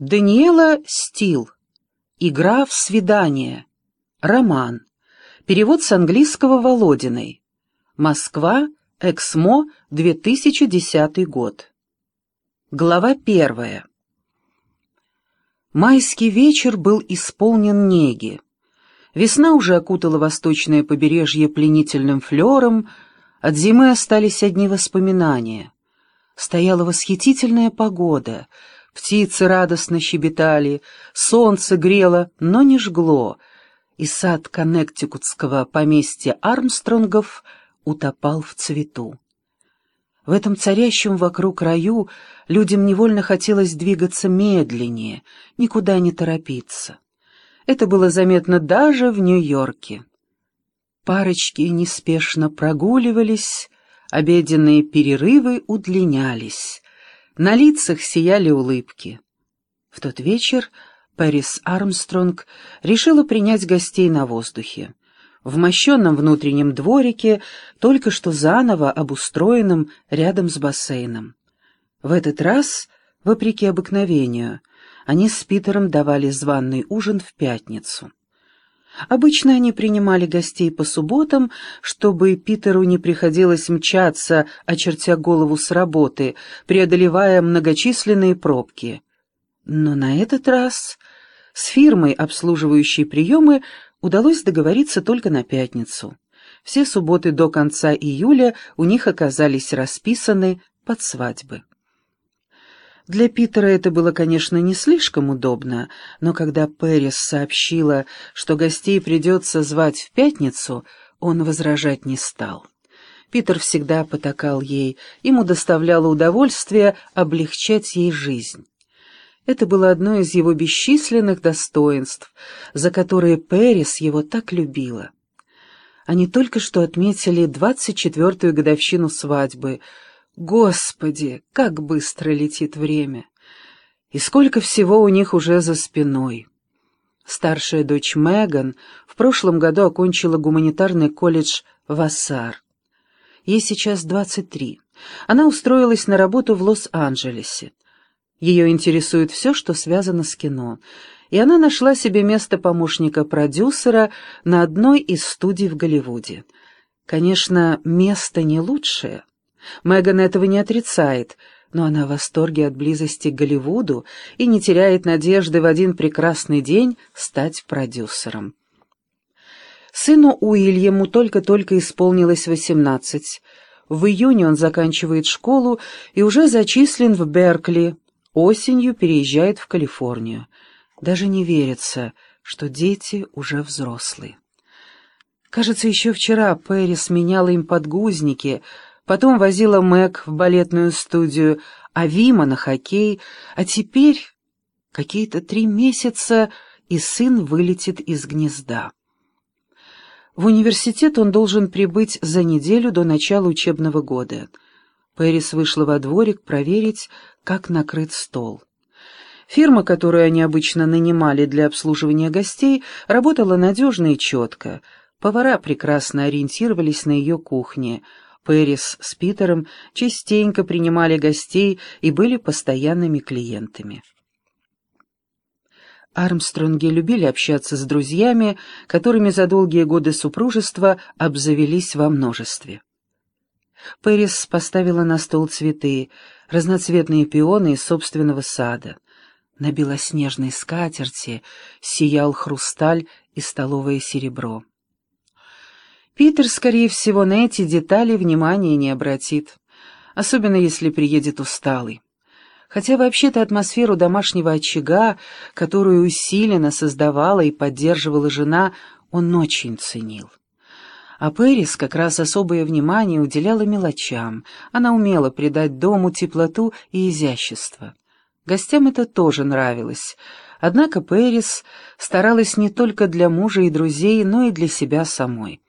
Даниэла Стил. Игра в свидание. Роман. Перевод с английского Володиной. Москва. Эксмо. 2010 год. Глава первая. Майский вечер был исполнен неги. Весна уже окутала восточное побережье пленительным флером, от зимы остались одни воспоминания. Стояла восхитительная погода — Птицы радостно щебетали, солнце грело, но не жгло, и сад коннектикутского поместья Армстронгов утопал в цвету. В этом царящем вокруг раю людям невольно хотелось двигаться медленнее, никуда не торопиться. Это было заметно даже в Нью-Йорке. Парочки неспешно прогуливались, обеденные перерывы удлинялись, на лицах сияли улыбки. В тот вечер Пэрис Армстронг решила принять гостей на воздухе. В мощенном внутреннем дворике, только что заново обустроенном рядом с бассейном. В этот раз, вопреки обыкновению, они с Питером давали званный ужин в пятницу. Обычно они принимали гостей по субботам, чтобы Питеру не приходилось мчаться, очертя голову с работы, преодолевая многочисленные пробки. Но на этот раз с фирмой, обслуживающей приемы, удалось договориться только на пятницу. Все субботы до конца июля у них оказались расписаны под свадьбы. Для Питера это было, конечно, не слишком удобно, но когда Пэрис сообщила, что гостей придется звать в пятницу, он возражать не стал. Питер всегда потакал ей, ему доставляло удовольствие облегчать ей жизнь. Это было одно из его бесчисленных достоинств, за которые Пэрис его так любила. Они только что отметили двадцать четвертую годовщину свадьбы — Господи, как быстро летит время! И сколько всего у них уже за спиной! Старшая дочь Меган в прошлом году окончила гуманитарный колледж в Ассар. Ей сейчас 23. Она устроилась на работу в Лос-Анджелесе. Ее интересует все, что связано с кино, и она нашла себе место помощника продюсера на одной из студий в Голливуде. Конечно, место не лучшее, Меган этого не отрицает, но она в восторге от близости к Голливуду и не теряет надежды в один прекрасный день стать продюсером. Сыну Уильяму только-только исполнилось восемнадцать. В июне он заканчивает школу и уже зачислен в Беркли. Осенью переезжает в Калифорнию. Даже не верится, что дети уже взрослые. Кажется, еще вчера Пэрис меняла им подгузники — потом возила Мэг в балетную студию, а Вима на хоккей, а теперь какие-то три месяца, и сын вылетит из гнезда. В университет он должен прибыть за неделю до начала учебного года. Пэрис вышла во дворик проверить, как накрыт стол. Фирма, которую они обычно нанимали для обслуживания гостей, работала надежно и четко. Повара прекрасно ориентировались на ее кухне — Пэрис с Питером частенько принимали гостей и были постоянными клиентами. Армстронги любили общаться с друзьями, которыми за долгие годы супружества обзавелись во множестве. Пэрис поставила на стол цветы, разноцветные пионы из собственного сада. На белоснежной скатерти сиял хрусталь и столовое серебро. Питер, скорее всего, на эти детали внимания не обратит, особенно если приедет усталый. Хотя вообще-то атмосферу домашнего очага, которую усиленно создавала и поддерживала жена, он очень ценил. А Пэрис как раз особое внимание уделяла мелочам. Она умела придать дому теплоту и изящество. Гостям это тоже нравилось. Однако Пэрис старалась не только для мужа и друзей, но и для себя самой.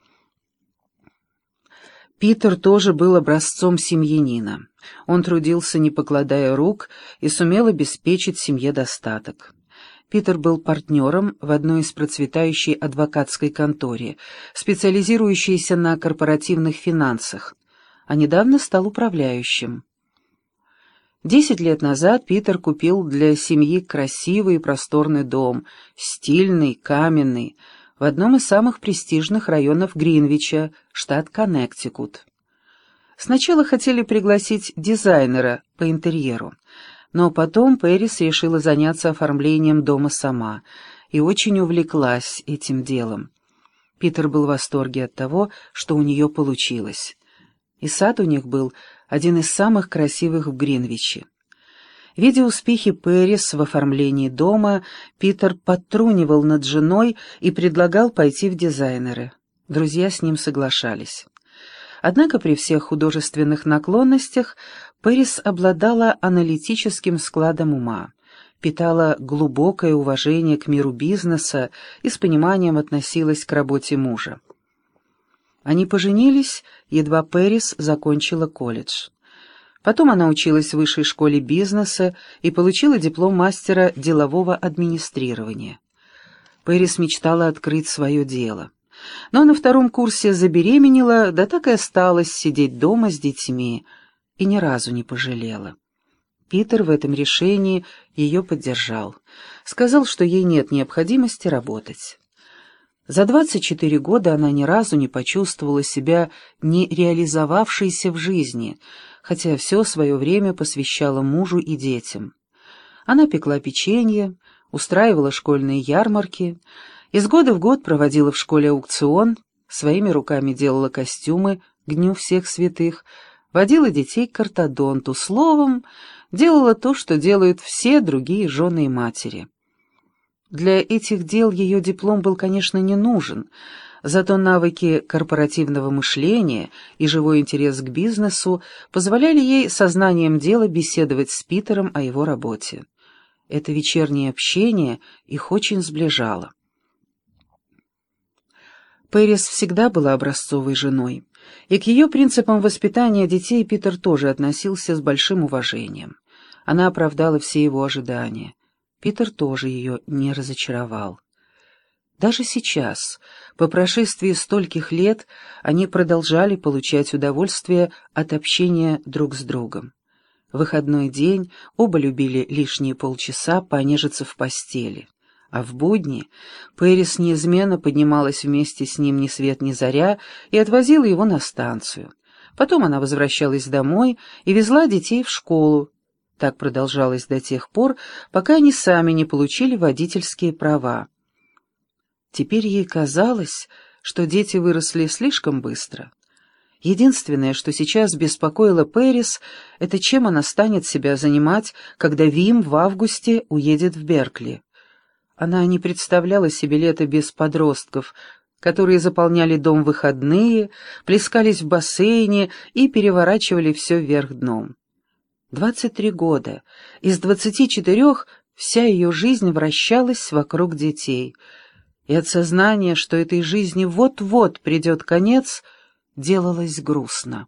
Питер тоже был образцом семьянина. Он трудился, не покладая рук, и сумел обеспечить семье достаток. Питер был партнером в одной из процветающей адвокатской конторе, специализирующейся на корпоративных финансах, а недавно стал управляющим. Десять лет назад Питер купил для семьи красивый и просторный дом, стильный, каменный, в одном из самых престижных районов Гринвича, штат Коннектикут. Сначала хотели пригласить дизайнера по интерьеру, но потом Пэрис решила заняться оформлением дома сама и очень увлеклась этим делом. Питер был в восторге от того, что у нее получилось. И сад у них был один из самых красивых в Гринвиче. Видя успехи Пэрис в оформлении дома, Питер подтрунивал над женой и предлагал пойти в дизайнеры. Друзья с ним соглашались. Однако при всех художественных наклонностях Пэрис обладала аналитическим складом ума, питала глубокое уважение к миру бизнеса и с пониманием относилась к работе мужа. Они поженились, едва Пэрис закончила колледж. Потом она училась в высшей школе бизнеса и получила диплом мастера делового администрирования. Пэрис мечтала открыть свое дело. Но на втором курсе забеременела, да так и осталась сидеть дома с детьми, и ни разу не пожалела. Питер в этом решении ее поддержал. Сказал, что ей нет необходимости работать. За 24 года она ни разу не почувствовала себя не реализовавшейся в жизни, хотя все свое время посвящала мужу и детям. Она пекла печенье, устраивала школьные ярмарки, из года в год проводила в школе аукцион, своими руками делала костюмы к Дню всех святых, водила детей к картодонту, словом, делала то, что делают все другие жены и матери. Для этих дел ее диплом был, конечно, не нужен, зато навыки корпоративного мышления и живой интерес к бизнесу позволяли ей сознанием дела беседовать с Питером о его работе. Это вечернее общение их очень сближало. Пэрис всегда была образцовой женой, и к ее принципам воспитания детей Питер тоже относился с большим уважением. Она оправдала все его ожидания. Питер тоже ее не разочаровал. Даже сейчас, по прошествии стольких лет, они продолжали получать удовольствие от общения друг с другом. В выходной день оба любили лишние полчаса понежиться в постели. А в будни Пэрис неизменно поднималась вместе с ним ни свет ни заря и отвозила его на станцию. Потом она возвращалась домой и везла детей в школу, так продолжалось до тех пор, пока они сами не получили водительские права. Теперь ей казалось, что дети выросли слишком быстро. Единственное, что сейчас беспокоило Пэрис, это чем она станет себя занимать, когда Вим в августе уедет в Беркли. Она не представляла себе лето без подростков, которые заполняли дом выходные, плескались в бассейне и переворачивали все вверх дном. Двадцать три года. Из двадцати четырех вся ее жизнь вращалась вокруг детей. И от сознания, что этой жизни вот-вот придет конец, делалось грустно.